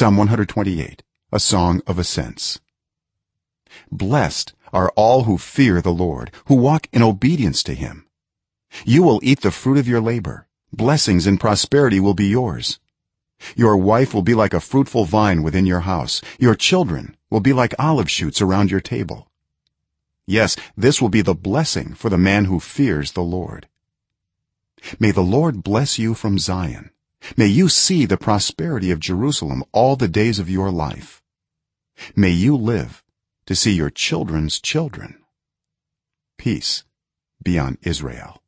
psalm 128 a song of ascents. Blessed are all who fear the lord who walk in obedience to him. You will eat the fruit of your labor. Blessings and prosperity will be yours. Your wife will be like a fruitful vine within your house. Your children will be like olive shoots around your table. Yes this will be the blessing for the man who fears the lord. May the lord bless you from zion may you see the prosperity of jerusalem all the days of your life. May you live to see your children's children. Peace be on israel